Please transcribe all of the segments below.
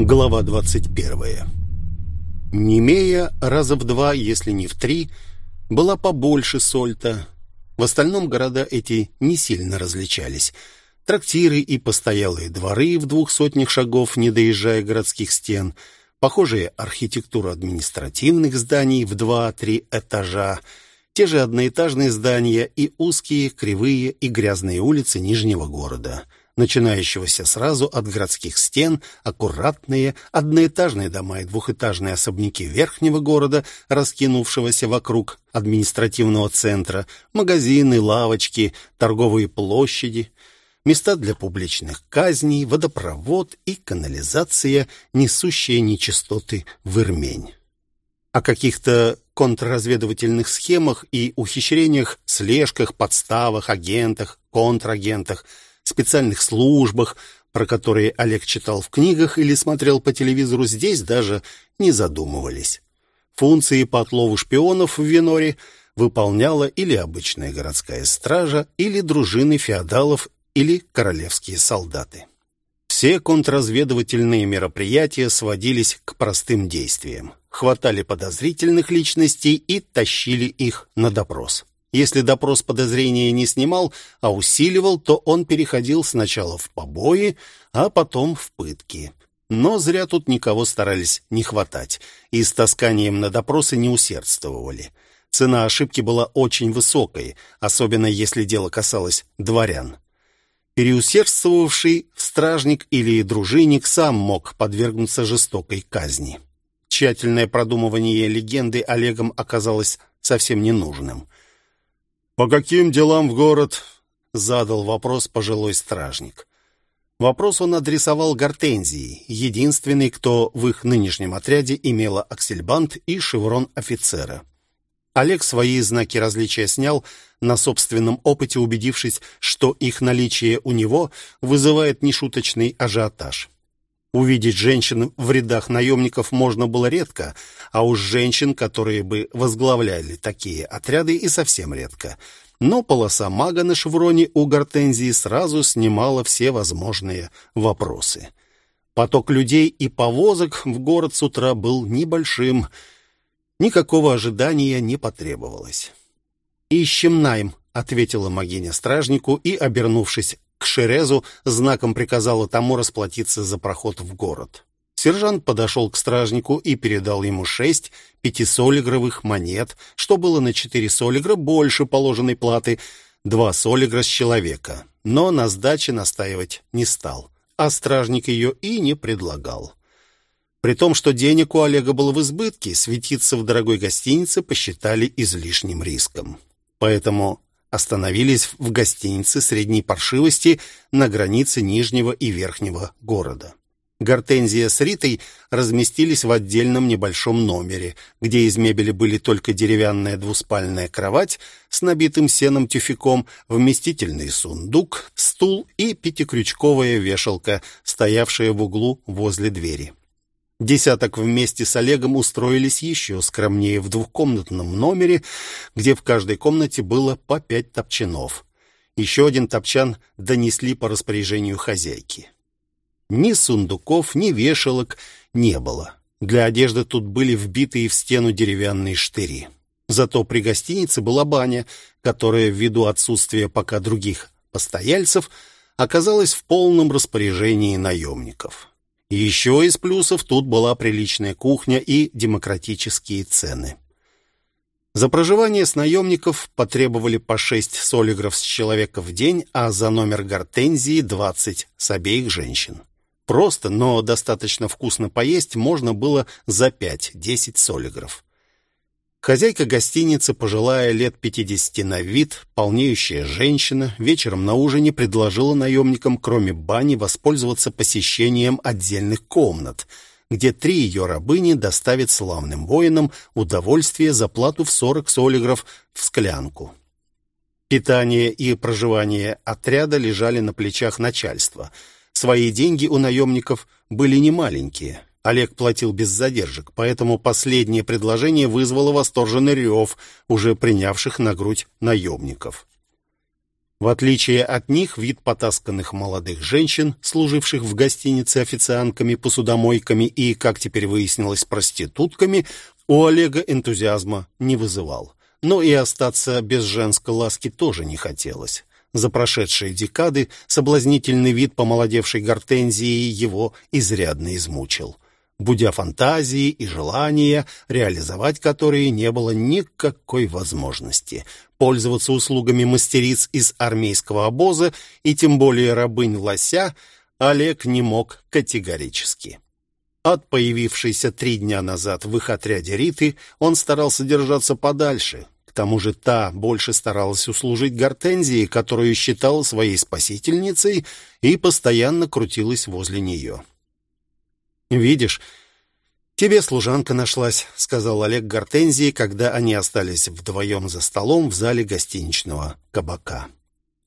Глава 21. Немея раза в два, если не в три, была побольше Сольта. В остальном города эти не сильно различались. Трактиры и постоялые дворы в двух сотнях шагов, не доезжая городских стен, похожая архитектура административных зданий в два-три этажа, те же одноэтажные здания и узкие, кривые и грязные улицы Нижнего города — начинающегося сразу от городских стен, аккуратные одноэтажные дома и двухэтажные особняки верхнего города, раскинувшегося вокруг административного центра, магазины, лавочки, торговые площади, места для публичных казней, водопровод и канализация, несущие нечистоты в Ирмень. О каких-то контрразведывательных схемах и ухищрениях, слежках, подставах, агентах, контрагентах – специальных службах, про которые Олег читал в книгах или смотрел по телевизору, здесь даже не задумывались. Функции по отлову шпионов в Веноре выполняла или обычная городская стража, или дружины феодалов, или королевские солдаты. Все контрразведывательные мероприятия сводились к простым действиям. Хватали подозрительных личностей и тащили их на допрос. Если допрос подозрения не снимал, а усиливал, то он переходил сначала в побои, а потом в пытки. Но зря тут никого старались не хватать, и с тасканием на допросы не усердствовали. Цена ошибки была очень высокой, особенно если дело касалось дворян. Переусердствовавший стражник или дружинник сам мог подвергнуться жестокой казни. Тщательное продумывание легенды Олегом оказалось совсем ненужным. «По каким делам в город?» — задал вопрос пожилой стражник. Вопрос он адресовал Гортензии, единственный, кто в их нынешнем отряде имела аксельбант и шеврон офицера. Олег свои знаки различия снял, на собственном опыте убедившись, что их наличие у него вызывает нешуточный ажиотаж. Увидеть женщин в рядах наемников можно было редко, а уж женщин, которые бы возглавляли такие отряды, и совсем редко. Но полоса мага на шевроне у Гортензии сразу снимала все возможные вопросы. Поток людей и повозок в город с утра был небольшим. Никакого ожидания не потребовалось. «Ищем найм», — ответила магиня стражнику и, обернувшись к Шерезу, знаком приказала тому расплатиться за проход в город. Сержант подошел к стражнику и передал ему шесть пятисолигровых монет, что было на четыре солигра больше положенной платы, два солигра с человека. Но на сдаче настаивать не стал, а стражник ее и не предлагал. При том, что денег у Олега было в избытке, светиться в дорогой гостинице посчитали излишним риском. Поэтому остановились в гостинице средней паршивости на границе Нижнего и Верхнего города. Гортензия с Ритой разместились в отдельном небольшом номере, где из мебели были только деревянная двуспальная кровать с набитым сеном тюфяком, вместительный сундук, стул и пятикрючковая вешалка, стоявшая в углу возле двери. Десяток вместе с Олегом устроились еще скромнее в двухкомнатном номере, где в каждой комнате было по пять топчанов. Еще один топчан донесли по распоряжению хозяйки. Ни сундуков, ни вешалок не было. Для одежды тут были вбитые в стену деревянные штыри. Зато при гостинице была баня, которая ввиду отсутствия пока других постояльцев оказалась в полном распоряжении наемников. Еще из плюсов тут была приличная кухня и демократические цены. За проживание с наемников потребовали по шесть солигров с человека в день, а за номер гортензии двадцать с обеих женщин. Просто, но достаточно вкусно поесть можно было за 5-10 солигров. Хозяйка гостиницы, пожилая лет 50 на вид, полнеющая женщина, вечером на ужине предложила наемникам, кроме бани, воспользоваться посещением отдельных комнат, где три ее рабыни доставят славным воинам удовольствие за плату в 40 солигров в склянку. Питание и проживание отряда лежали на плечах начальства – Свои деньги у наемников были немаленькие. Олег платил без задержек, поэтому последнее предложение вызвало восторженный рев уже принявших на грудь наемников. В отличие от них, вид потасканных молодых женщин, служивших в гостинице официантками, посудомойками и, как теперь выяснилось, проститутками, у Олега энтузиазма не вызывал. Но и остаться без женской ласки тоже не хотелось. За прошедшие декады соблазнительный вид помолодевшей гортензии его изрядно измучил будя фантазии и желания, реализовать которые не было никакой возможности. Пользоваться услугами мастериц из армейского обоза и тем более рабынь лося Олег не мог категорически. От появившейся три дня назад в их отряде Риты он старался держаться подальше. К тому же та больше старалась услужить Гортензии, которую считала своей спасительницей, и постоянно крутилась возле нее. «Видишь, тебе служанка нашлась», — сказал Олег Гортензии, когда они остались вдвоем за столом в зале гостиничного кабака.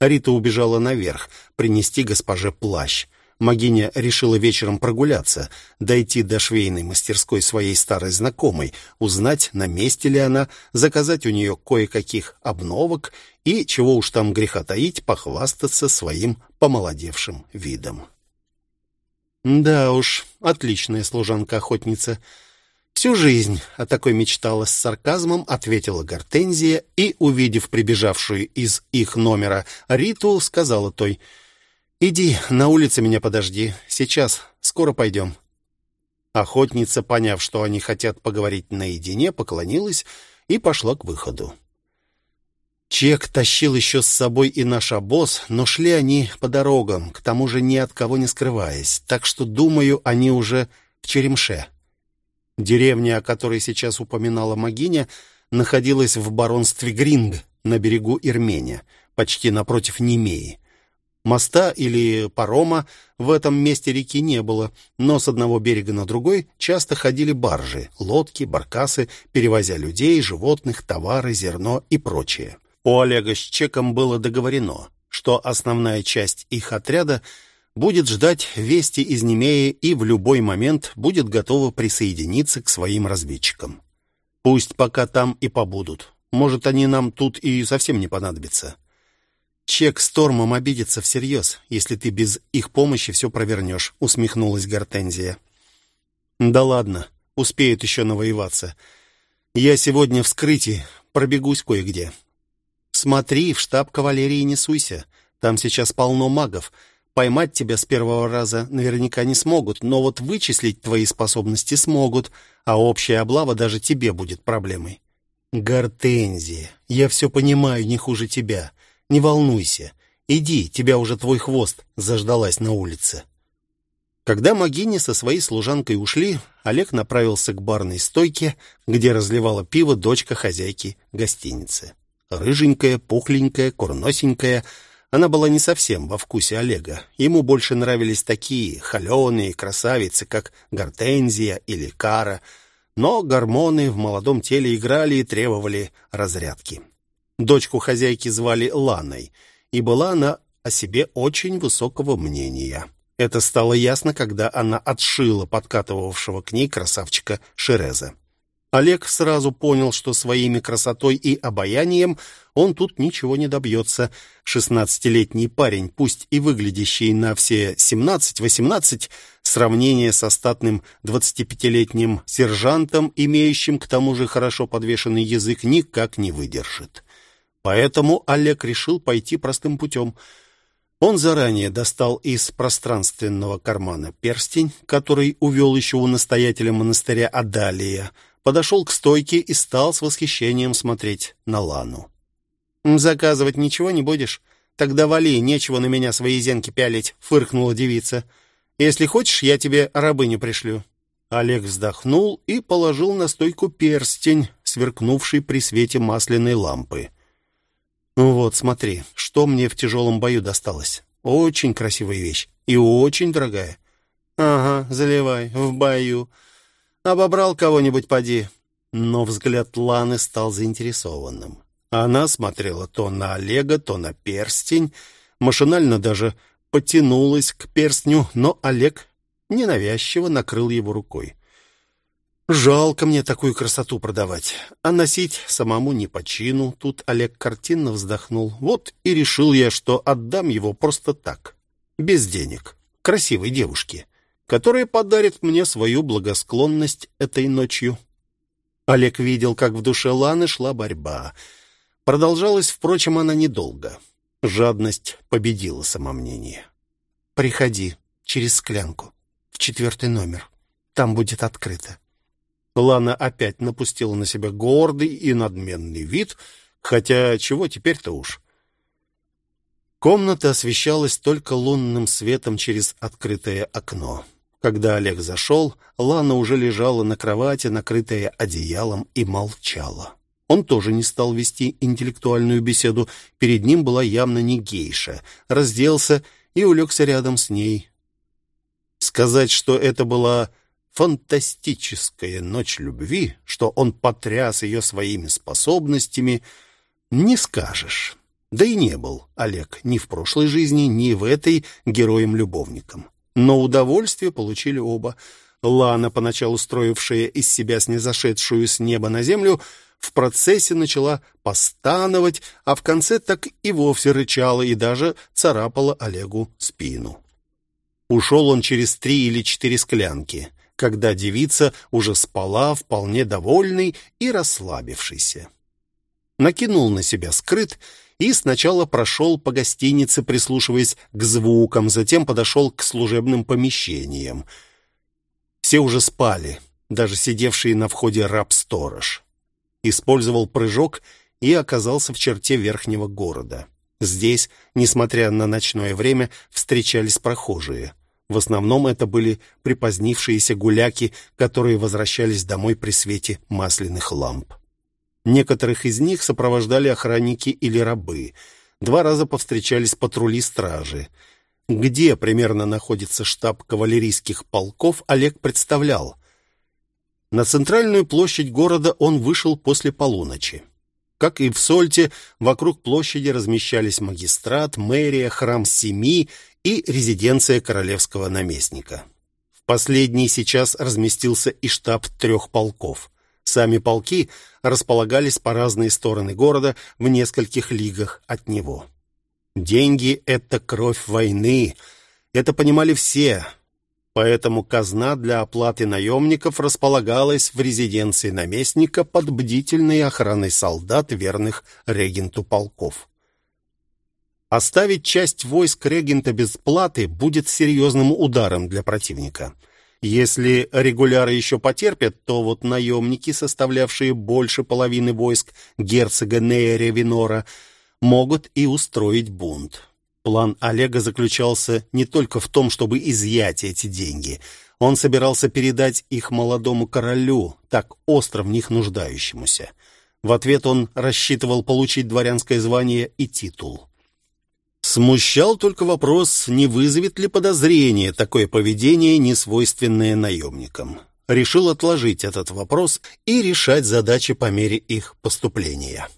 Рита убежала наверх, принести госпоже плащ. Магиня решила вечером прогуляться, дойти до швейной мастерской своей старой знакомой, узнать, на месте ли она, заказать у нее кое-каких обновок и, чего уж там греха таить, похвастаться своим помолодевшим видом. Да уж, отличная служанка-охотница. Всю жизнь о такой мечтала с сарказмом, ответила Гортензия и, увидев прибежавшую из их номера Риту, сказала той: "Иди, на улице меня подожди. Сейчас, скоро пойдем». Охотница, поняв, что они хотят поговорить наедине, поклонилась и пошла к выходу. Чек тащил еще с собой и наш обоз, но шли они по дорогам, к тому же ни от кого не скрываясь, так что, думаю, они уже в Черемше. Деревня, о которой сейчас упоминала Магиня, находилась в баронстве Гринг на берегу Ирмения, почти напротив Немеи. Моста или парома в этом месте реки не было, но с одного берега на другой часто ходили баржи, лодки, баркасы, перевозя людей, животных, товары, зерно и прочее. У Олега с Чеком было договорено, что основная часть их отряда будет ждать вести из Немеи и в любой момент будет готова присоединиться к своим разведчикам. Пусть пока там и побудут. Может, они нам тут и совсем не понадобятся. Чек с Тормом обидится всерьез, если ты без их помощи все провернешь», — усмехнулась Гортензия. «Да ладно, успеют еще навоеваться. Я сегодня в скрытии, пробегусь кое-где. Смотри, в штаб кавалерии не суйся. Там сейчас полно магов. Поймать тебя с первого раза наверняка не смогут, но вот вычислить твои способности смогут, а общая облава даже тебе будет проблемой. Гортензия, я все понимаю не хуже тебя. Не волнуйся. Иди, тебя уже твой хвост заждалась на улице. Когда Магини со своей служанкой ушли, Олег направился к барной стойке, где разливала пиво дочка хозяйки гостиницы. Рыженькая, пухленькая, курносенькая. Она была не совсем во вкусе Олега. Ему больше нравились такие холеные красавицы, как Гортензия или Кара. Но гормоны в молодом теле играли и требовали разрядки. Дочку хозяйки звали Ланой, и была она о себе очень высокого мнения. Это стало ясно, когда она отшила подкатывавшего к ней красавчика Шереза. Олег сразу понял, что своими красотой и обаянием он тут ничего не добьется. Шестнадцатилетний парень, пусть и выглядящий на все семнадцать-восемнадцать, сравнение со статным двадцатипятилетним сержантом, имеющим к тому же хорошо подвешенный язык, никак не выдержит. Поэтому Олег решил пойти простым путем. Он заранее достал из пространственного кармана перстень, который увел еще у настоятеля монастыря Адалия — подошел к стойке и стал с восхищением смотреть на Лану. «Заказывать ничего не будешь? Тогда вали, нечего на меня свои зенки пялить», — фыркнула девица. «Если хочешь, я тебе рабыню пришлю». Олег вздохнул и положил на стойку перстень, сверкнувший при свете масляной лампы. «Ну «Вот, смотри, что мне в тяжелом бою досталось. Очень красивая вещь и очень дорогая». «Ага, заливай, в бою. Обобрал кого-нибудь, поди». Но взгляд Ланы стал заинтересованным. Она смотрела то на Олега, то на перстень, машинально даже потянулась к перстню, но Олег ненавязчиво накрыл его рукой. Жалко мне такую красоту продавать, а носить самому не по чину. Тут Олег картинно вздохнул. Вот и решил я, что отдам его просто так, без денег, красивой девушке, которая подарит мне свою благосклонность этой ночью. Олег видел, как в душе Ланы шла борьба. Продолжалась, впрочем, она недолго. Жадность победила самомнение. «Приходи через склянку в четвертый номер. Там будет открыто». Лана опять напустила на себя гордый и надменный вид, хотя чего теперь-то уж. Комната освещалась только лунным светом через открытое окно. Когда Олег зашел, Лана уже лежала на кровати, накрытая одеялом, и молчала. Он тоже не стал вести интеллектуальную беседу. Перед ним была явно не гейша. Разделся и улегся рядом с ней. Сказать, что это была фантастическая ночь любви, что он потряс ее своими способностями, не скажешь. Да и не был Олег ни в прошлой жизни, ни в этой героем-любовником. Но удовольствие получили оба. Лана, поначалу строившая из себя снизошедшую с неба на землю, в процессе начала постановать, а в конце так и вовсе рычала и даже царапала Олегу спину. Ушел он через три или четыре склянки когда девица уже спала, вполне довольный и расслабившийся. Накинул на себя скрыт и сначала прошел по гостинице, прислушиваясь к звукам, затем подошел к служебным помещениям. Все уже спали, даже сидевший на входе раб-сторож. Использовал прыжок и оказался в черте верхнего города. Здесь, несмотря на ночное время, встречались прохожие. В основном это были припозднившиеся гуляки, которые возвращались домой при свете масляных ламп. Некоторых из них сопровождали охранники или рабы. Два раза повстречались патрули стражи. Где примерно находится штаб кавалерийских полков, Олег представлял. На центральную площадь города он вышел после полуночи. Как и в Сольте, вокруг площади размещались магистрат, мэрия, храм Семи и резиденция королевского наместника. В последней сейчас разместился и штаб трех полков. Сами полки располагались по разные стороны города в нескольких лигах от него. Деньги — это кровь войны. Это понимали все. Поэтому казна для оплаты наемников располагалась в резиденции наместника под бдительной охраной солдат, верных регенту полков. Оставить часть войск регента без платы будет серьезным ударом для противника. Если регуляры еще потерпят, то вот наемники, составлявшие больше половины войск герцога Нейя Винора, могут и устроить бунт. План Олега заключался не только в том, чтобы изъять эти деньги. Он собирался передать их молодому королю, так остро в них нуждающемуся. В ответ он рассчитывал получить дворянское звание и титул. Смущал только вопрос, не вызовет ли подозрение такое поведение, несвойственное наемникам. Решил отложить этот вопрос и решать задачи по мере их поступления.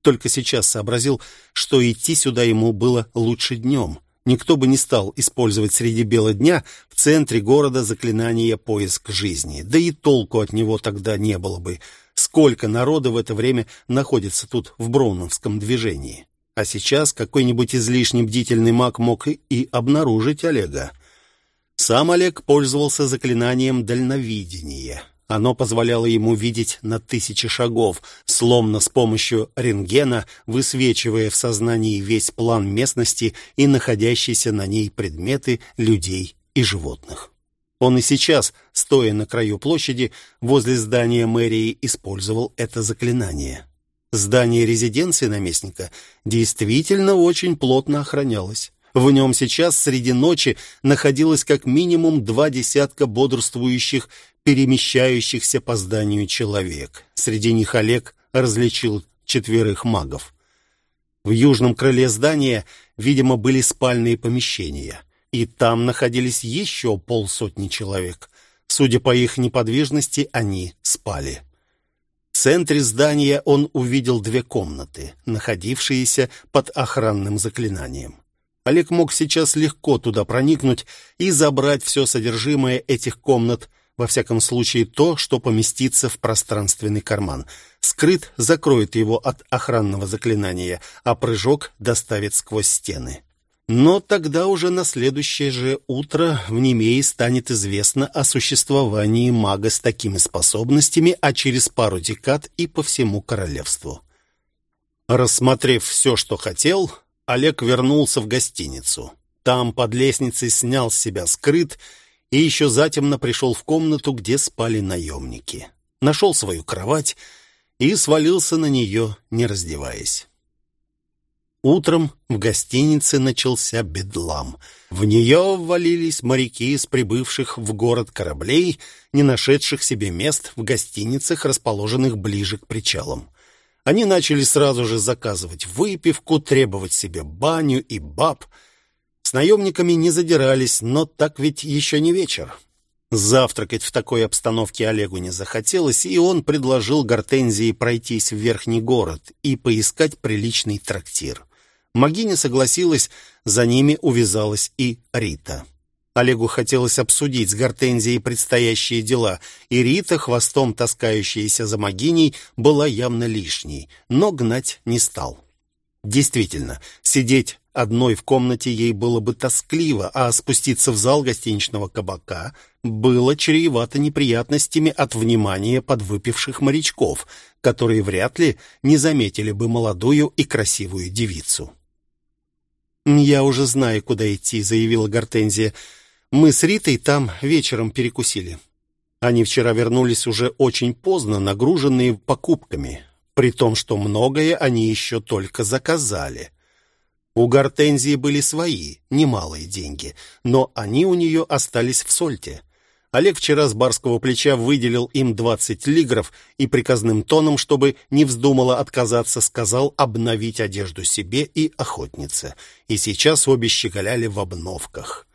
Только сейчас сообразил, что идти сюда ему было лучше днем. Никто бы не стал использовать среди бела дня в центре города заклинание «Поиск жизни». Да и толку от него тогда не было бы. Сколько народа в это время находится тут в Броуновском движении. А сейчас какой-нибудь излишне бдительный маг мог и обнаружить Олега. Сам Олег пользовался заклинанием дальновидения. Оно позволяло ему видеть на тысячи шагов, словно с помощью рентгена, высвечивая в сознании весь план местности и находящиеся на ней предметы людей и животных. Он и сейчас, стоя на краю площади, возле здания мэрии, использовал это заклинание. Здание резиденции наместника действительно очень плотно охранялось. В нем сейчас среди ночи находилось как минимум два десятка бодрствующих, перемещающихся по зданию человек. Среди них Олег различил четверых магов. В южном крыле здания, видимо, были спальные помещения, и там находились еще полсотни человек. Судя по их неподвижности, они спали. Центре здания он увидел две комнаты, находившиеся под охранным заклинанием. Олег мог сейчас легко туда проникнуть и забрать все содержимое этих комнат, Во всяком случае, то, что поместится в пространственный карман. Скрыт закроет его от охранного заклинания, а прыжок доставит сквозь стены. Но тогда уже на следующее же утро в Немее станет известно о существовании мага с такими способностями, а через пару декад и по всему королевству. Рассмотрев все, что хотел, Олег вернулся в гостиницу. Там под лестницей снял с себя скрыт и еще затемно пришел в комнату, где спали наемники. Нашел свою кровать и свалился на нее, не раздеваясь. Утром в гостинице начался бедлам. В нее ввалились моряки из прибывших в город кораблей, не нашедших себе мест в гостиницах, расположенных ближе к причалам. Они начали сразу же заказывать выпивку, требовать себе баню и баб. С наемниками не задирались, но так ведь еще не вечер. Завтракать в такой обстановке Олегу не захотелось, и он предложил Гортензии пройтись в верхний город и поискать приличный трактир. Магиня согласилась, за ними увязалась и Рита. Олегу хотелось обсудить с Гортензией предстоящие дела, и Рита, хвостом таскающаяся за Магиней, была явно лишней, но гнать не стал. Действительно, сидеть одной в комнате ей было бы тоскливо, а спуститься в зал гостиничного кабака было чревато неприятностями от внимания подвыпивших морячков, которые вряд ли не заметили бы молодую и красивую девицу. «Я уже знаю, куда идти», — заявила Гортензия. «Мы с Ритой там вечером перекусили». Они вчера вернулись уже очень поздно, нагруженные покупками, при том, что многое они еще только заказали. У Гортензии были свои, немалые деньги, но они у нее остались в сольте. Олег вчера с барского плеча выделил им 20 лигров и приказным тоном, чтобы не вздумала отказаться, сказал обновить одежду себе и охотнице. И сейчас обе щеголяли в обновках.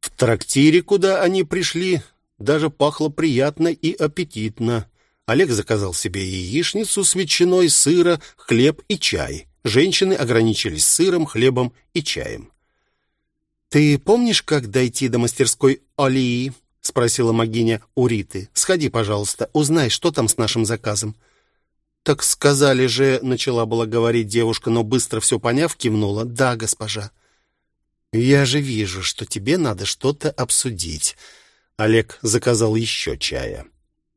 В трактире, куда они пришли, даже пахло приятно и аппетитно. Олег заказал себе яичницу с ветчиной, сыра, хлеб и чай. Женщины ограничились сыром, хлебом и чаем. «Ты помнишь, как дойти до мастерской Алии?» — спросила Магиня у Риты. «Сходи, пожалуйста, узнай, что там с нашим заказом». «Так сказали же», — начала была говорить девушка, но быстро все поняв, кивнула. «Да, госпожа». «Я же вижу, что тебе надо что-то обсудить». Олег заказал еще чая.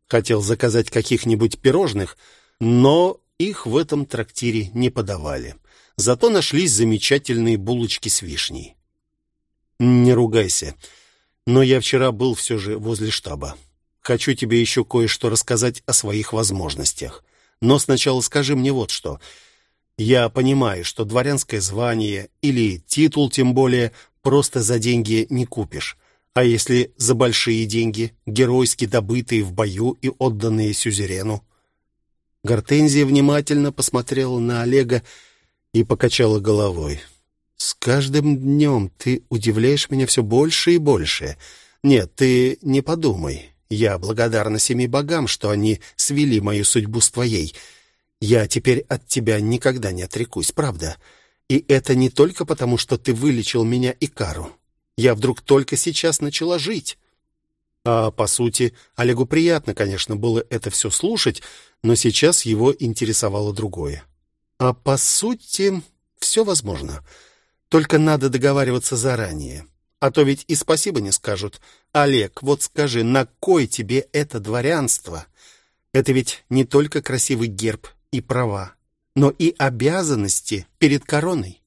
Хотел заказать каких-нибудь пирожных, но их в этом трактире не подавали. Зато нашлись замечательные булочки с вишней. «Не ругайся, но я вчера был все же возле штаба. Хочу тебе еще кое-что рассказать о своих возможностях. Но сначала скажи мне вот что. Я понимаю, что дворянское звание или титул, тем более, просто за деньги не купишь. А если за большие деньги, геройски добытые в бою и отданные сюзерену? Гортензия внимательно посмотрела на Олега и покачала головой. С каждым днем ты удивляешь меня все больше и больше. Нет, ты не подумай. Я благодарна семи богам, что они свели мою судьбу с твоей. Я теперь от тебя никогда не отрекусь, правда? И это не только потому, что ты вылечил меня и Кару. Я вдруг только сейчас начала жить. А по сути, Олегу приятно, конечно, было это все слушать, но сейчас его интересовало другое. А по сути, все возможно. Только надо договариваться заранее. А то ведь и спасибо не скажут. Олег, вот скажи, на кой тебе это дворянство? Это ведь не только красивый герб и права, но и обязанности перед короной.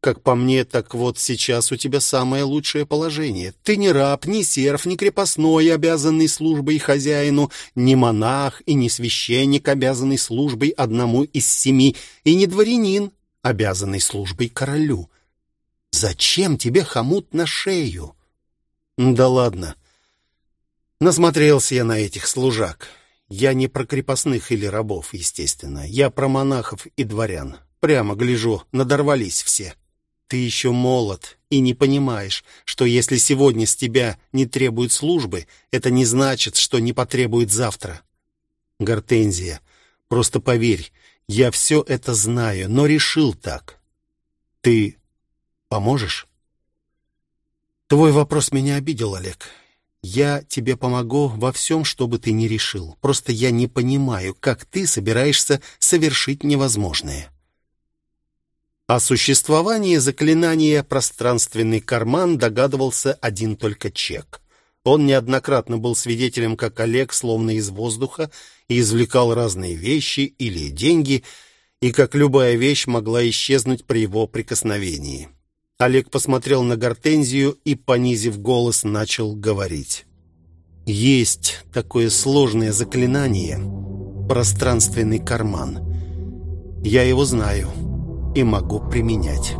Как по мне, так вот сейчас у тебя самое лучшее положение. Ты не раб, не серф, не крепостной, обязанный службой хозяину, не монах и не священник, обязанный службой одному из семи, и не дворянин, обязанный службой королю. Зачем тебе хомут на шею? Да ладно. Насмотрелся я на этих служак. Я не про крепостных или рабов, естественно. Я про монахов и дворян. Прямо гляжу, надорвались все. Ты еще молод и не понимаешь, что если сегодня с тебя не требуют службы, это не значит, что не потребуют завтра. Гортензия, просто поверь, я все это знаю, но решил так. Ты Поможешь? Твой вопрос меня обидел, Олег. Я тебе помогу во всем, что бы ты ни решил. Просто я не понимаю, как ты собираешься совершить невозможное». О существовании заклинания «Пространственный карман» догадывался один только Чек. Он неоднократно был свидетелем, как Олег, словно из воздуха, извлекал разные вещи или деньги, и как любая вещь могла исчезнуть при его прикосновении. Олег посмотрел на Гортензию и, понизив голос, начал говорить. «Есть такое сложное заклинание — пространственный карман. Я его знаю» и могу применять.